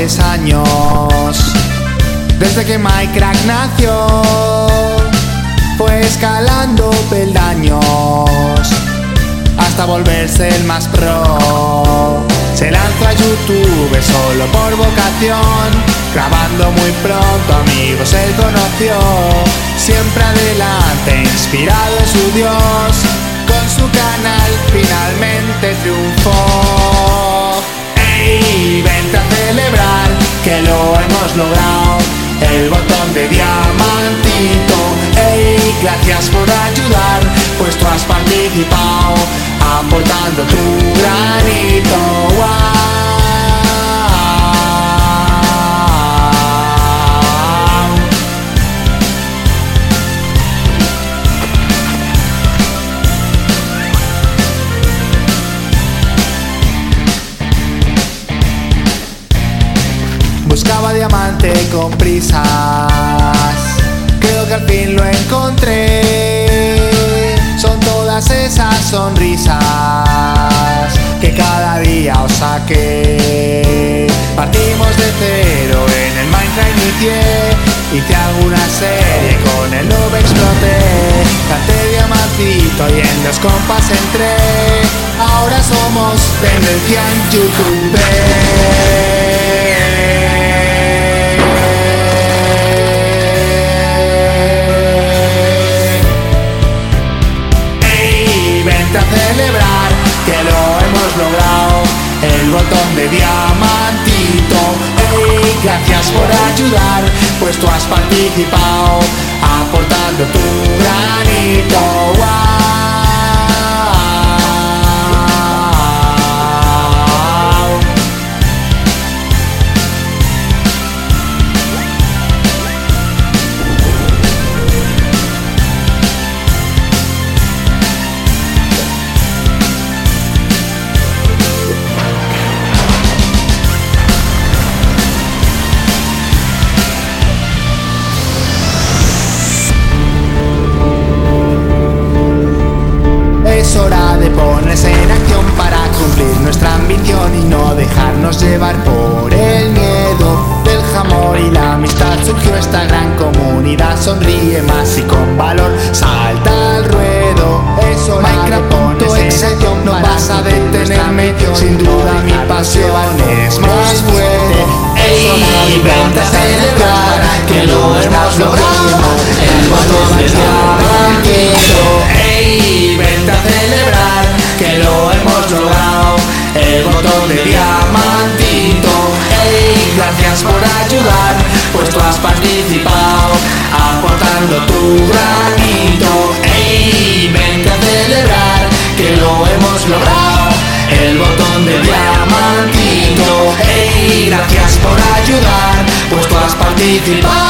años. Desde que Minecraft nació, fue escalando peldaños hasta volverse el más pro. Se lanzó a YouTube solo por vocación, grabando muy pronto amigos él conoció. Siempre adelante, inspirado su Dios, con su canal finalmente triunfó. El botón de diamantito. ¡Ey! Gracias por ayudar, pues tú has participado, aportando tu granito. ¡Guau! Buscaba diamante con prisas. Creo que al fin lo encontré. Son todas esas sonrisas que cada día os saqué. Partimos de cero en el Minecraft inicié. Hice alguna serie con el noob exploté. Canté diamantito y en los compas entré. Ahora somos tendencia en YouTube. El botón de diamantito. ¡Ey! Gracias por ayudar, pues tú has participado, aportando tu dejarnos llevar por el miedo del jamón y la amistad. Surgió esta gran comunidad, sonríe más y con valor salta al ruedo. Es hora Minecraft de ponerse en acción, no vas a detenerme. Sin duda mi pasión es más fuerte. Ey, vente a celebrar que lo hemos logrado. El botón pues tú has participado, aportando tu granito. Ey, vente a celebrar que lo hemos logrado. El botón de diamantito. Ey, gracias por ayudar, pues tú has participado,